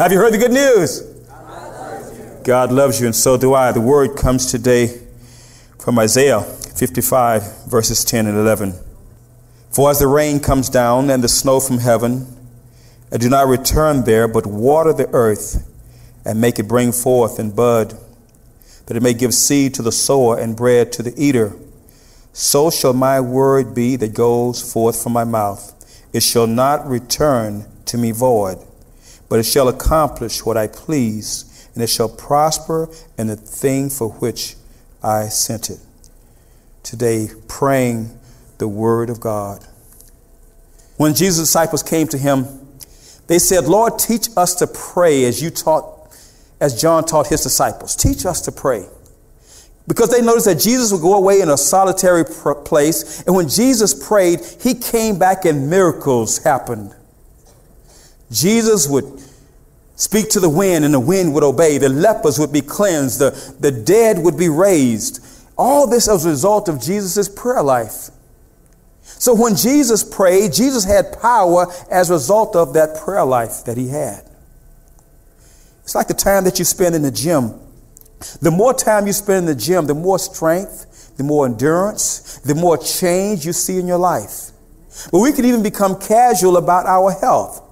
Have you heard the good news? God loves you, and so do I. The word comes today from Isaiah 55, verses 10 and 11. For as the rain comes down and the snow from heaven, and do not return there, but water the earth and make it bring forth and bud, that it may give seed to the sower and bread to the eater, so shall my word be that goes forth from my mouth. It shall not return to me void, but it shall accomplish what I please, and it shall prosper in the thing for which I sent it. Today, praying the word of God. When Jesus' disciples came to him, they said, Lord, teach us to pray as you taught, as John taught his disciples. Teach us to pray. Because they noticed that Jesus would go away in a solitary place, and when Jesus prayed, he came back and miracles happened. Jesus would speak to the wind, and the wind would obey. The lepers would be cleansed, the, the dead would be raised. All this as a result of Jesus' prayer life. So when Jesus prayed, Jesus had power as a result of that prayer life that he had. It's like the time that you spend in the gym. The more time you spend in the gym, the more strength, the more endurance, the more change you see in your life. But we can even become casual about our health.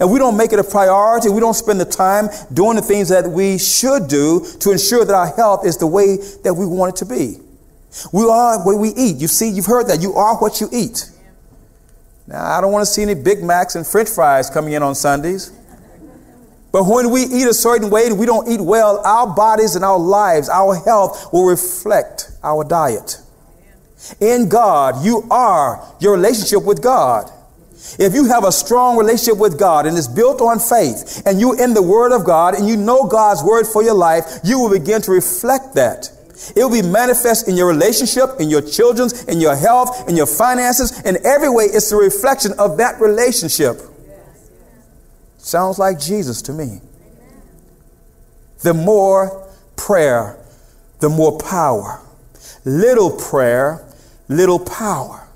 And we don't make it a priority. We don't spend the time doing the things that we should do to ensure that our health is the way that we want it to be. We are what we eat. You see, you've heard that. You are what you eat. Now, I don't want to see any Big Macs and French fries coming in on Sundays. But when we eat a certain way and we don't eat well, our bodies and our lives, our health will reflect our diet. In God, you are your relationship with God. If you have a strong relationship with God and it's built on faith and you're in the Word of God and you know God's Word for your life, you will begin to reflect that. It will be manifest in your relationship, in your children's, in your health, in your finances. In every way, it's a reflection of that relationship. Sounds like Jesus to me. The more prayer, the more power. Little prayer, little power.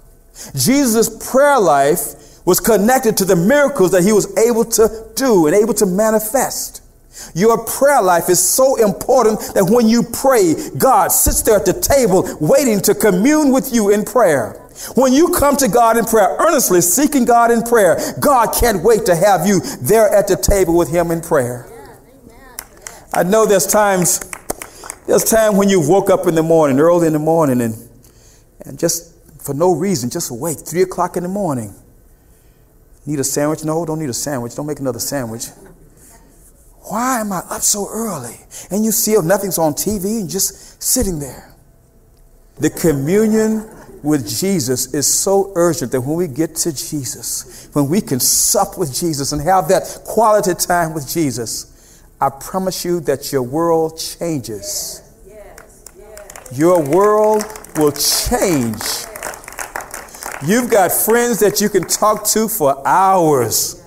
Jesus' prayer life was connected to the miracles that he was able to do and able to manifest. Your prayer life is so important that when you pray, God sits there at the table waiting to commune with you in prayer. When you come to God in prayer, earnestly seeking God in prayer, God can't wait to have you there at the table with Him in prayer. I know there's times, there's time when you woke up in the morning, early in the morning, and, and just for no reason, just awake, three o'clock in the morning. Need a sandwich? No, don't need a sandwich. Don't make another sandwich. Why am I up so early? And you see if nothing's on TV and just sitting there. The communion with Jesus is so urgent that when we get to Jesus, when we can sup with Jesus and have that quality time with Jesus, I promise you that your world changes. Your world will change. You've got friends that you can talk to for hours.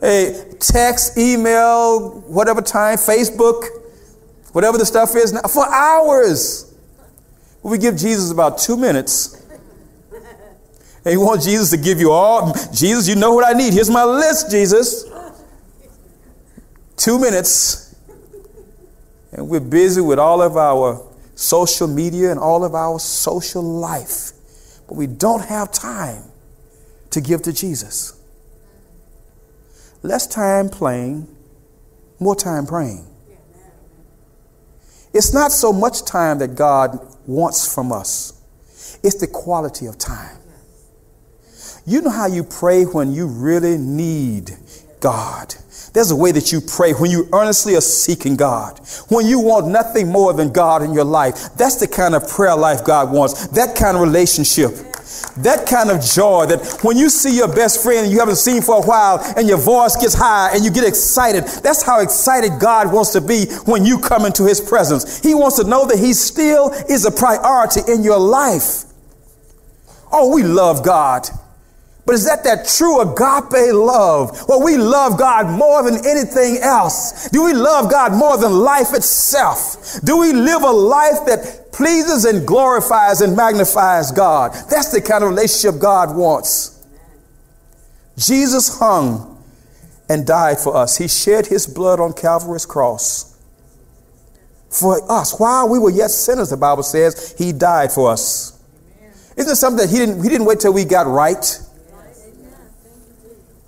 Hey, text, email, whatever time, Facebook, whatever the stuff is, for hours. We give Jesus about two minutes. And you want Jesus to give you all, Jesus, you know what I need. Here's my list, Jesus. Two minutes. And we're busy with all of our social media and all of our social life. But we don't have time to give to Jesus. Less time playing, more time praying. It's not so much time that God wants from us, it's the quality of time. You know how you pray when you really need God. There's a way that you pray when you earnestly are seeking God, when you want nothing more than God in your life. That's the kind of prayer life God wants, that kind of relationship. That kind of joy that when you see your best friend you haven't seen for a while and your voice gets high and you get excited, that's how excited God wants to be when you come into his presence. He wants to know that he still is a priority in your life. Oh, we love God. But is that that true agape love? Well, we love God more than anything else. Do we love God more than life itself? Do we live a life that pleases and glorifies and magnifies God? That's the kind of relationship God wants. Jesus hung and died for us. He shed his blood on Calvary's cross for us. While we were yet sinners, the Bible says, he died for us. Isn't it something that he didn't, he didn't wait till we got right?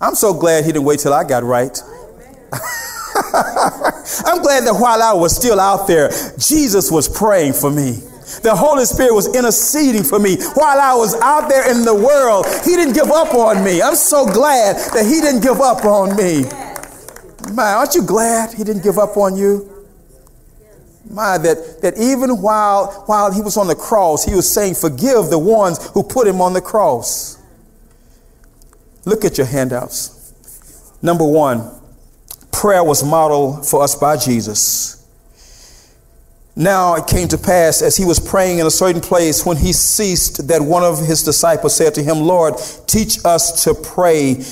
I'm so glad he didn't wait till I got right. I'm glad that while I was still out there, Jesus was praying for me. The Holy Spirit was interceding for me while I was out there in the world. He didn't give up on me. I'm so glad that He didn't give up on me. My, aren't you glad He didn't give up on you? My, that, that even while, while He was on the cross, He was saying, Forgive the ones who put Him on the cross. Look at your handouts. Number one, prayer was modeled for us by Jesus. Now it came to pass as he was praying in a certain place when he ceased that one of his disciples said to him, Lord, teach us to pray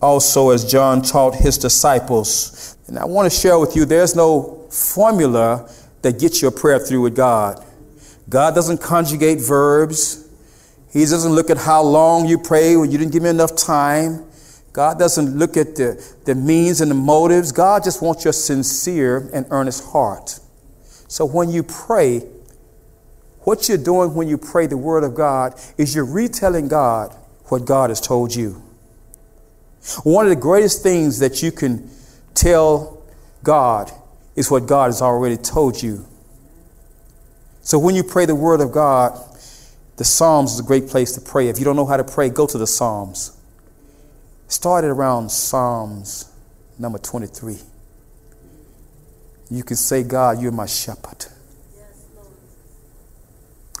also as John taught his disciples. And I want to share with you there's no formula that gets your prayer through with God. God doesn't conjugate verbs. He doesn't look at how long you pray when you didn't give me enough time. God doesn't look at the, the means and the motives. God just wants your sincere and earnest heart. So when you pray, what you're doing when you pray the Word of God is you're retelling God what God has told you. One of the greatest things that you can tell God is what God has already told you. So when you pray the Word of God, the Psalms is a great place to pray. If you don't know how to pray, go to the Psalms. Start Started around Psalms number 23 you can say, God, you're my shepherd.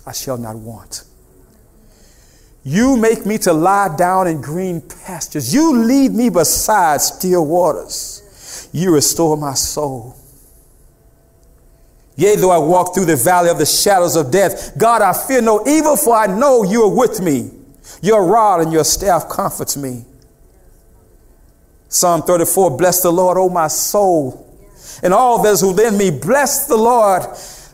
I shall not want. You make me to lie down in green pastures. You lead me beside still waters. You restore my soul. Yea, though I walk through the valley of the shadows of death, God, I fear no evil, for I know you are with me. Your rod and your staff comforts me. Psalm 34, bless the Lord, O my soul and all those who me. Bless the Lord.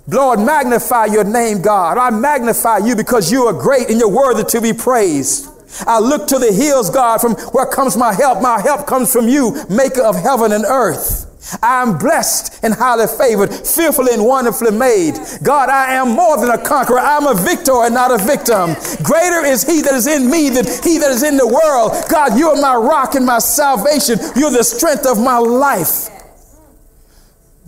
Lord, magnify your name, God. I magnify you because you are great and you're worthy to be praised. I look to the hills, God, from where comes my help. My help comes from you, maker of heaven and earth. I am blessed and highly favored, fearfully and wonderfully made. God, I am more than a conqueror. I'm a victor and not a victim. Greater is he that is in me than he that is in the world. God, you are my rock and my salvation. You're the strength of my life.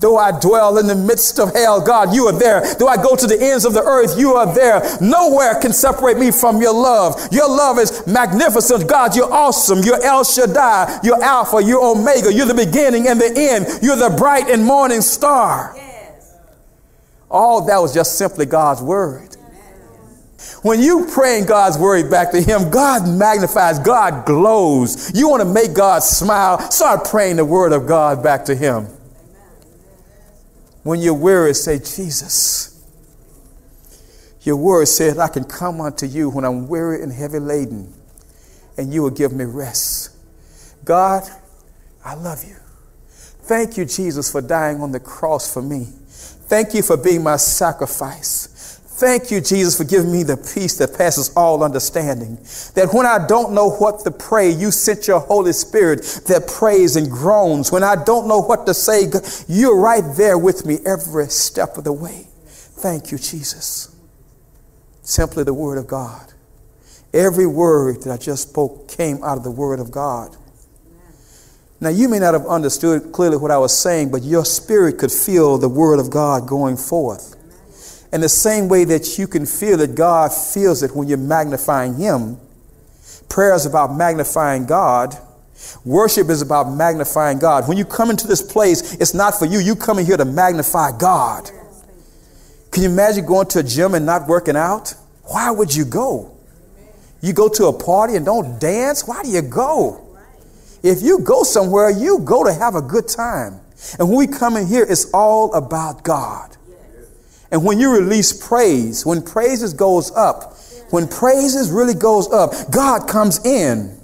Though I dwell in the midst of hell, God, you are there. Though I go to the ends of the earth, you are there. Nowhere can separate me from your love. Your love is magnificent. God, you're awesome. You're El Shaddai. You're Alpha. You're Omega. You're the beginning and the end. You're the bright and morning star. Yes. All that was just simply God's word. When you praying God's word back to Him, God magnifies, God glows. You want to make God smile, start praying the word of God back to Him. When you're weary, say, Jesus. Your word said, I can come unto you when I'm weary and heavy laden, and you will give me rest. God, I love you. Thank you, Jesus, for dying on the cross for me. Thank you for being my sacrifice. Thank you, Jesus, for giving me the peace that passes all understanding. That when I don't know what to pray, you sent your Holy Spirit that prays and groans. When I don't know what to say, you're right there with me every step of the way. Thank you, Jesus. Simply the Word of God. Every word that I just spoke came out of the Word of God. Now, you may not have understood clearly what I was saying, but your spirit could feel the Word of God going forth. In the same way that you can feel that God feels it when you're magnifying Him, prayer is about magnifying God. Worship is about magnifying God. When you come into this place, it's not for you. You come in here to magnify God. Can you imagine going to a gym and not working out? Why would you go? You go to a party and don't dance? Why do you go? If you go somewhere, you go to have a good time. And when we come in here, it's all about God. And when you release praise, when praises goes up, when praises really goes up, God comes in.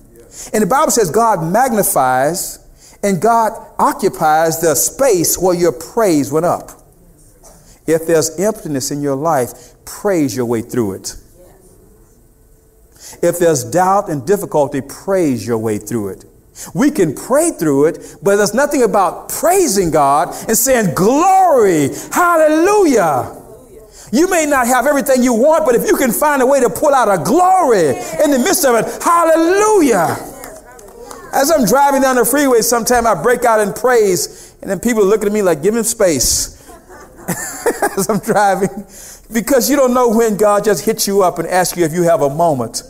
And the Bible says God magnifies and God occupies the space where your praise went up. If there's emptiness in your life, praise your way through it. If there's doubt and difficulty, praise your way through it. We can pray through it, but there's nothing about praising God and saying, Glory, hallelujah. You may not have everything you want, but if you can find a way to pull out a glory in the midst of it, hallelujah. As I'm driving down the freeway, sometimes I break out in praise, and then people look at me like, give him space. As I'm driving, because you don't know when God just hits you up and asks you if you have a moment.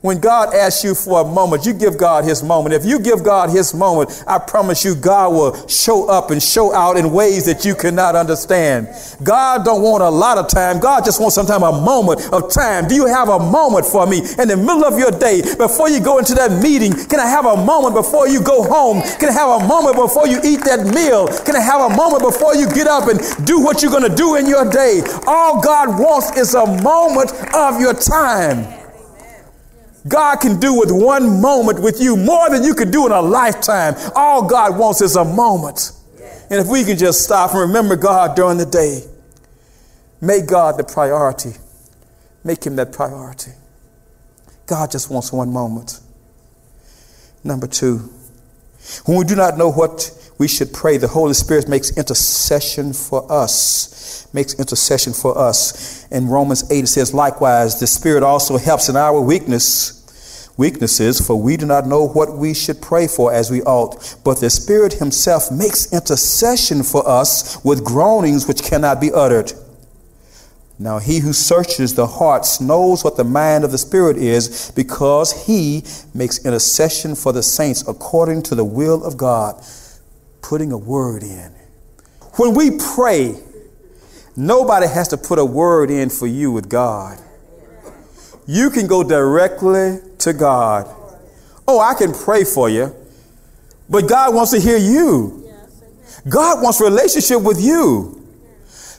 When God asks you for a moment, you give God his moment. If you give God his moment, I promise you God will show up and show out in ways that you cannot understand. God don't want a lot of time. God just wants sometimes a moment of time. Do you have a moment for me in the middle of your day before you go into that meeting? Can I have a moment before you go home? Can I have a moment before you eat that meal? Can I have a moment before you get up and do what you're going to do in your day? All God wants is a moment of your time. God can do with one moment with you more than you could do in a lifetime. All God wants is a moment. And if we can just stop and remember God during the day, make God the priority. Make him that priority. God just wants one moment. Number two, when we do not know what we should pray, the Holy Spirit makes intercession for us. Makes intercession for us. In Romans 8, it says, likewise, the Spirit also helps in our weakness weaknesses, for we do not know what we should pray for as we ought. But the Spirit Himself makes intercession for us with groanings which cannot be uttered. Now, he who searches the hearts knows what the mind of the Spirit is, because he makes intercession for the saints according to the will of God, putting a word in. When we pray, nobody has to put a word in for you with God. You can go directly to God. Oh, I can pray for you, but God wants to hear you. God wants relationship with you.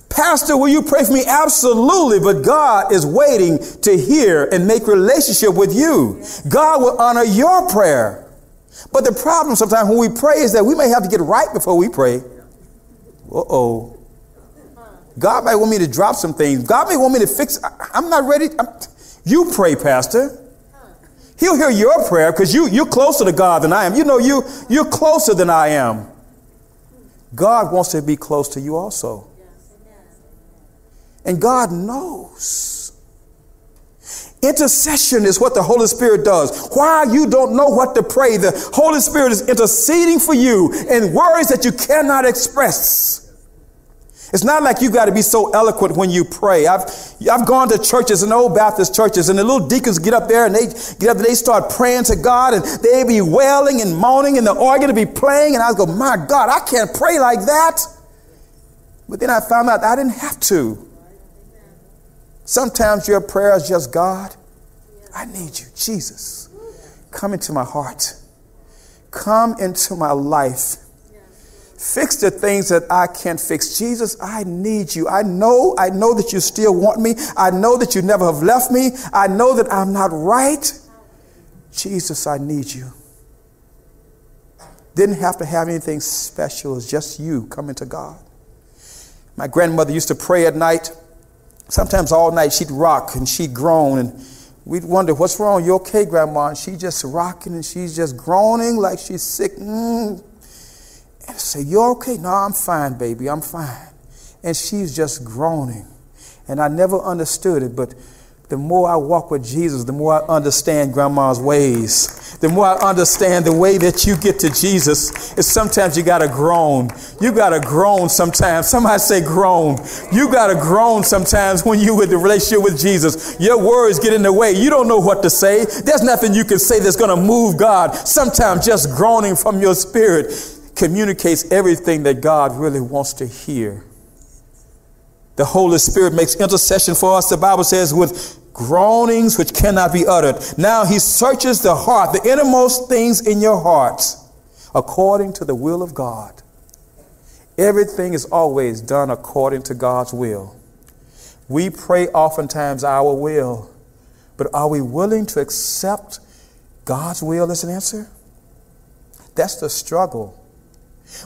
Pastor, will you pray for me? Absolutely, but God is waiting to hear and make relationship with you. God will honor your prayer. But the problem sometimes when we pray is that we may have to get right before we pray. Uh oh. God might want me to drop some things. God may want me to fix. I'm not ready. I'm, you pray, Pastor. He'll hear your prayer because you, you're closer to God than I am. You know, you, you're closer than I am. God wants to be close to you also. And God knows. Intercession is what the Holy Spirit does. Why you don't know what to pray, the Holy Spirit is interceding for you in words that you cannot express. It's not like you got to be so eloquent when you pray. I've, I've gone to churches and old Baptist churches and the little deacons get up there and they get up and they start praying to God and they be wailing and moaning and the organ to be playing. And I go, my God, I can't pray like that. But then I found out I didn't have to. Sometimes your prayer is just God, I need you, Jesus. Come into my heart. Come into my life. Fix the things that I can't fix. Jesus, I need you. I know, I know that you still want me. I know that you never have left me. I know that I'm not right. Jesus, I need you. Didn't have to have anything special. It's just you coming to God. My grandmother used to pray at night. Sometimes all night she'd rock and she'd groan and we'd wonder, what's wrong? You okay, grandma? And she's just rocking and she's just groaning like she's sick. Mm, and say, You're okay? No, I'm fine, baby. I'm fine. And she's just groaning. And I never understood it, but the more I walk with Jesus, the more I understand grandma's ways. The more I understand the way that you get to Jesus is sometimes you gotta groan. You gotta groan sometimes. Somebody say groan. You gotta groan sometimes when you with the relationship with Jesus. Your words get in the way. You don't know what to say. There's nothing you can say that's gonna move God. Sometimes just groaning from your spirit communicates everything that God really wants to hear. The Holy Spirit makes intercession for us, the Bible says, with groanings which cannot be uttered. Now he searches the heart, the innermost things in your heart, according to the will of God. Everything is always done according to God's will. We pray oftentimes our will, but are we willing to accept God's will as an answer? That's the struggle.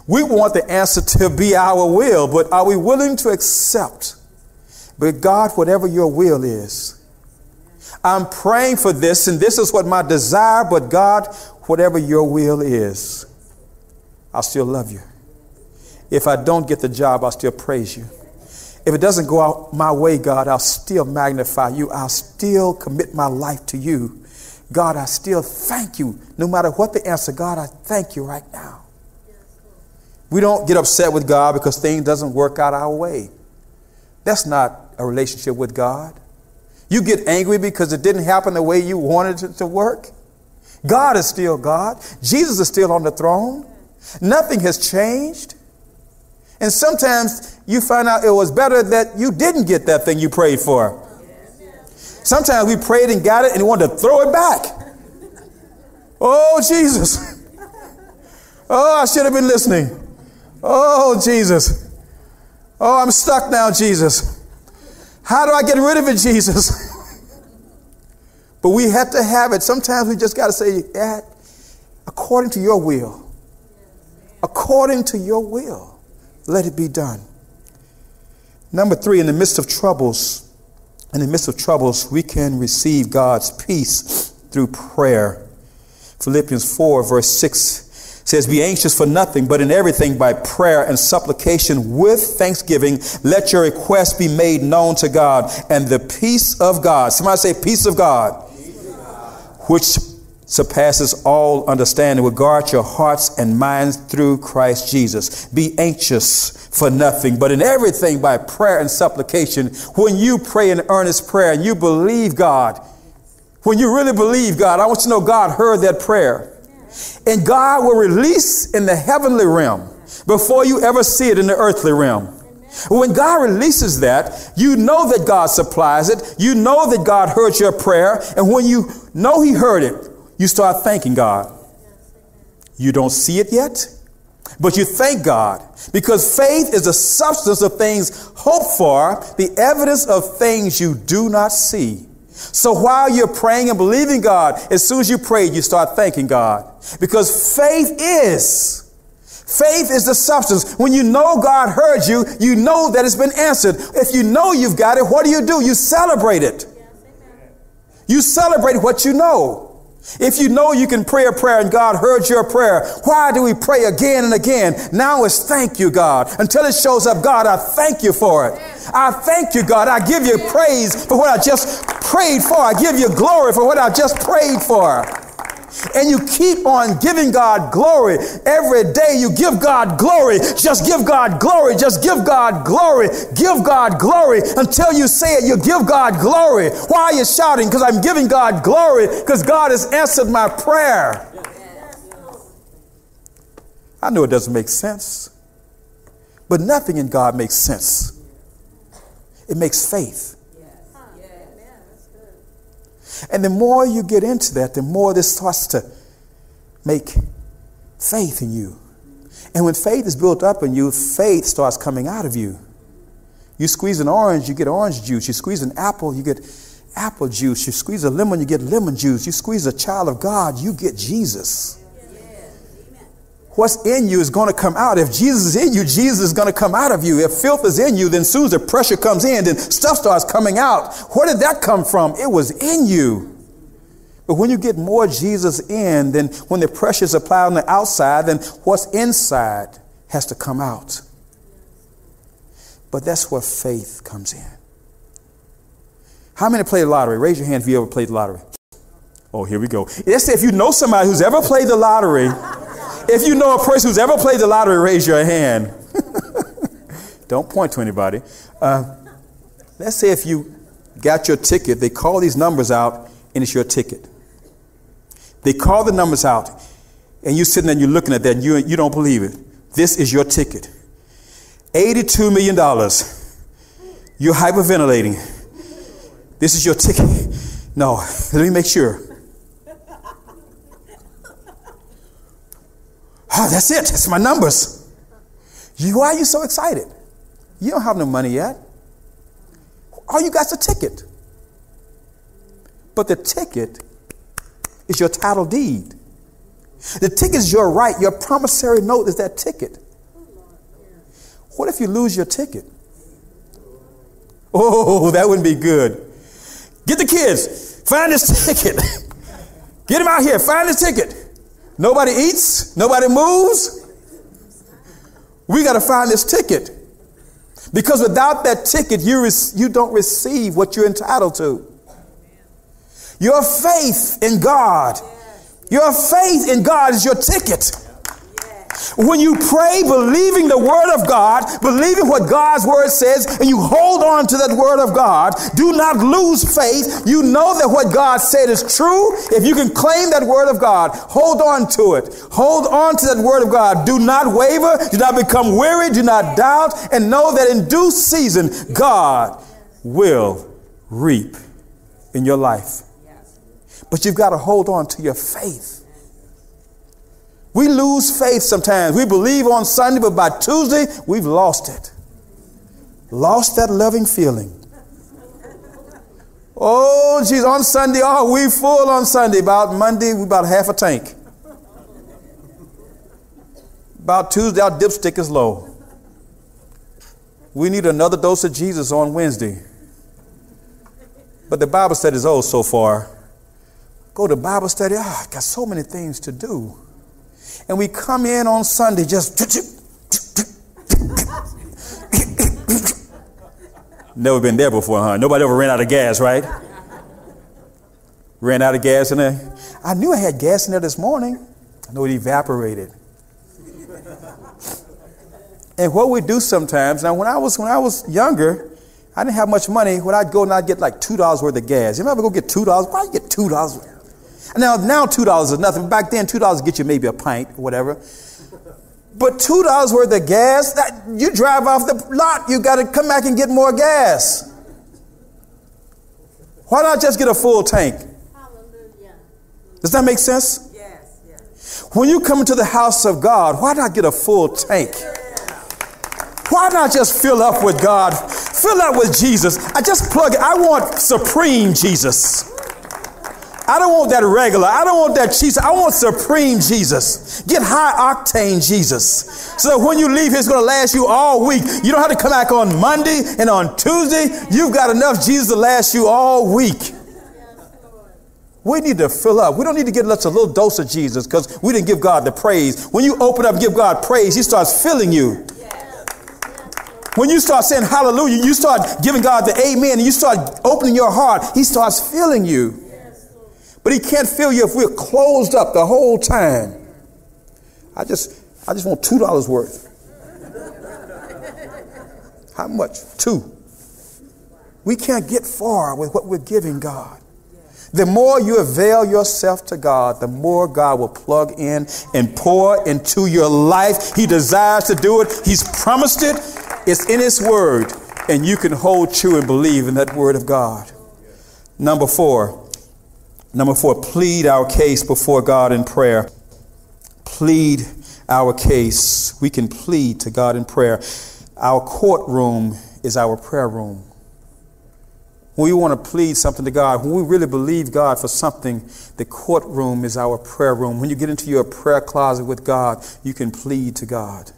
We want the answer to be our will, but are we willing to accept? But God, whatever your will is, I'm praying for this, and this is what my desire, but God, whatever your will is, I'll still love you. If I don't get the job, I'll still praise you. If it doesn't go out my way, God, I'll still magnify you. I'll still commit my life to you. God, I still thank you. No matter what the answer, God, I thank you right now. We don't get upset with God because things doesn't work out our way. That's not a relationship with God. You get angry because it didn't happen the way you wanted it to work. God is still God. Jesus is still on the throne. Nothing has changed. And sometimes you find out it was better that you didn't get that thing you prayed for. Sometimes we prayed and got it and wanted to throw it back. Oh, Jesus. Oh, I should have been listening. Oh, Jesus. Oh, I'm stuck now, Jesus. How do I get rid of it, Jesus? but we have to have it. Sometimes we just got to say, yeah, according to your will. According to your will, let it be done. Number three, in the midst of troubles, in the midst of troubles, we can receive God's peace through prayer. Philippians 4, verse 6 says, Be anxious for nothing, but in everything by prayer and supplication with thanksgiving, let your requests be made known to God. And the peace of God, somebody say, Peace of God, peace of God. which surpasses all understanding. Will guard your hearts and minds through Christ Jesus. Be anxious for nothing, but in everything by prayer and supplication. When you pray in earnest prayer and you believe God, when you really believe God, I want you to know God heard that prayer. And God will release in the heavenly realm before you ever see it in the earthly realm. When God releases that, you know that God supplies it. You know that God heard your prayer. And when you know He heard it, you start thanking God. You don't see it yet, but you thank God because faith is the substance of things hoped for, the evidence of things you do not see. So while you're praying and believing God, as soon as you pray, you start thanking God because faith is. Faith is the substance. When you know God heard you, you know that it's been answered. If you know you've got it, what do you do? You celebrate it. You celebrate what you know. If you know you can pray a prayer and God heard your prayer, why do we pray again and again? Now it's thank you, God. Until it shows up, God, I thank you for it. I thank you, God. I give you praise for what I just prayed for. I give you glory for what I just prayed for. And you keep on giving God glory. Every day you give God glory. Just give God glory. Just give God glory. Give God glory until you say it. You give God glory. Why are you shouting? Because I'm giving God glory because God has answered my prayer. I know it doesn't make sense, but nothing in God makes sense. It makes faith. And the more you get into that, the more this starts to make faith in you. And when faith is built up in you, faith starts coming out of you. You squeeze an orange, you get orange juice. You squeeze an apple, you get apple juice. You squeeze a lemon, you get lemon juice. You squeeze a child of God, you get Jesus what's in you is going to come out. If Jesus is in you, Jesus is going to come out of you. If filth is in you, then soon as the pressure comes in, then stuff starts coming out. Where did that come from? It was in you. But when you get more Jesus in, then when the pressure is applied on the outside, then what's inside has to come out. But that's where faith comes in. How many play the lottery? Raise your hand if you ever played the lottery. Oh, here we go. Let's say if you know somebody who's ever played the lottery, if you know a person who's ever played the lottery, raise your hand. Don't point to anybody. Uh, let's say if you got your ticket, they call these numbers out, and it's your ticket. They call the numbers out, and you're sitting there and you're looking at that, and you, you don't believe it. This is your ticket $82 million. You're hyperventilating. This is your ticket. No, let me make sure. Oh, that's it. That's my numbers. You, why are you so excited? You don't have no money yet. All you got's a ticket. But the ticket is your title deed. The ticket is your right. Your promissory note is that ticket. What if you lose your ticket? Oh, that wouldn't be good. Get the kids. Find this ticket. Get them out here. Find this ticket. Nobody eats, nobody moves. We got to find this ticket. Because without that ticket, you, you don't receive what you're entitled to. Your faith in God, your faith in God is your ticket. When you pray, believing the word of God, believing what God's word says, and you hold on to that word of God, do not lose faith. You know that what God said is true. If you can claim that word of God, hold on to it. Hold on to that word of God. Do not waver. Do not become weary. Do not doubt. And know that in due season, God will reap in your life. But you've got to hold on to your faith. We lose faith sometimes. We believe on Sunday, but by Tuesday, we've lost it. Lost that loving feeling. Oh, geez, on Sunday, oh, we full on Sunday. About Monday, we about half a tank. About Tuesday, our dipstick is low. We need another dose of Jesus on Wednesday. But the Bible study is oh so far. Go to Bible study. Ah, oh, I got so many things to do and we come in on Sunday just. Never been there before, huh? Nobody ever ran out of gas, right? ran out of gas in there. I knew I had gas in there this morning. I know it evaporated. and what we do sometimes, now when I was when I was younger, I didn't have much money. When I'd go and I'd get like two dollars worth of gas. You ever go get two dollars? Why you get two dollars? Now, now two dollars is nothing. Back then, two dollars get you maybe a pint or whatever. But two dollars worth of gas, that you drive off the lot, you got to come back and get more gas. Why not just get a full tank? Hallelujah. Does that make sense? Yes, yes. When you come into the house of God, why not get a full tank? Why not just fill up with God? Fill up with Jesus. I just plug it. I want supreme Jesus. I don't want that regular. I don't want that cheese. I want supreme Jesus. Get high octane Jesus. So when you leave, it's going to last you all week. You don't have to come back on Monday and on Tuesday. You've got enough Jesus to last you all week. We need to fill up. We don't need to get just a little dose of Jesus because we didn't give God the praise. When you open up give God praise, He starts filling you. When you start saying hallelujah, you start giving God the amen and you start opening your heart, He starts filling you. But he can't fill you if we're closed up the whole time. I just, I just want two dollars worth. How much? Two. We can't get far with what we're giving God. The more you avail yourself to God, the more God will plug in and pour into your life. He desires to do it. He's promised it. It's in His Word, and you can hold true and believe in that Word of God. Number four, Number four, plead our case before God in prayer. Plead our case. We can plead to God in prayer. Our courtroom is our prayer room. When we want to plead something to God, when we really believe God for something, the courtroom is our prayer room. When you get into your prayer closet with God, you can plead to God.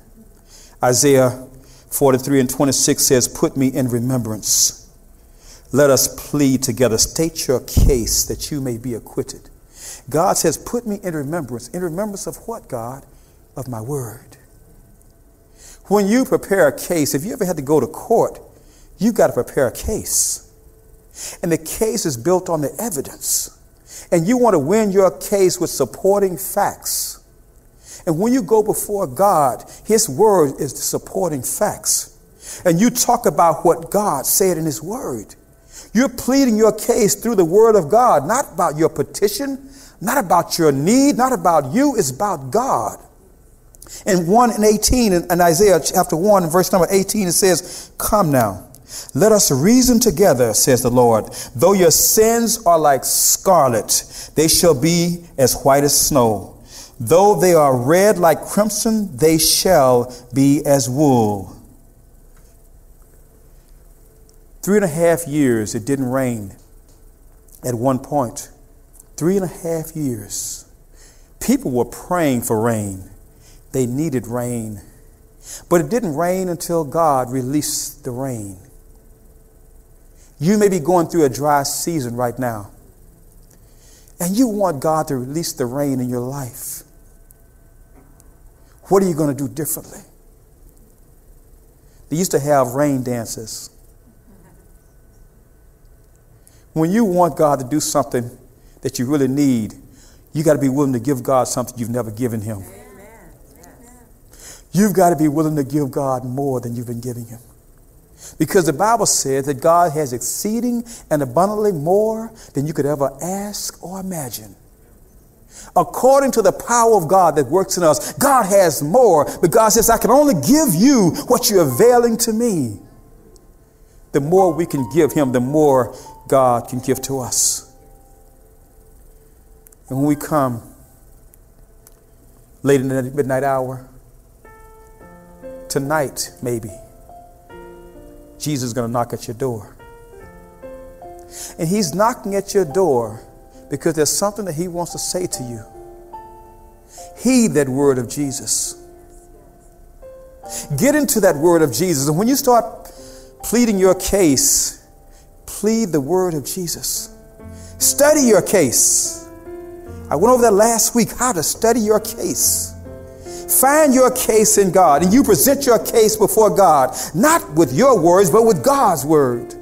Isaiah 43 and 26 says, Put me in remembrance let us plead together. State your case that you may be acquitted. God says, Put me in remembrance. In remembrance of what, God? Of my word. When you prepare a case, if you ever had to go to court, you've got to prepare a case. And the case is built on the evidence. And you want to win your case with supporting facts. And when you go before God, His word is the supporting facts. And you talk about what God said in His word. You're pleading your case through the word of God, not about your petition, not about your need, not about you, it's about God. In 1 and 18, in Isaiah chapter 1, verse number 18, it says, Come now, let us reason together, says the Lord. Though your sins are like scarlet, they shall be as white as snow. Though they are red like crimson, they shall be as wool. Three and a half years it didn't rain at one point. Three and a half years. People were praying for rain. They needed rain. But it didn't rain until God released the rain. You may be going through a dry season right now. And you want God to release the rain in your life. What are you going to do differently? They used to have rain dances. When you want God to do something that you really need, you got to be willing to give God something you've never given Him. You've got to be willing to give God more than you've been giving Him. Because the Bible says that God has exceeding and abundantly more than you could ever ask or imagine. According to the power of God that works in us, God has more, but God says, I can only give you what you're availing to me. The more we can give Him, the more God can give to us. And when we come late in the midnight hour, tonight maybe, Jesus is going to knock at your door. And He's knocking at your door because there's something that He wants to say to you. Heed that word of Jesus. Get into that word of Jesus. And when you start pleading your case, plead the word of Jesus. Study your case. I went over that last week how to study your case. Find your case in God and you present your case before God, not with your words, but with God's word.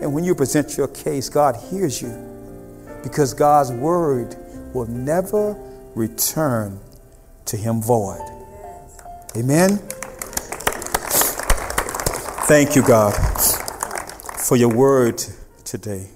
And when you present your case, God hears you because God's word will never return to him void. Amen. Thank you, God, for your word today.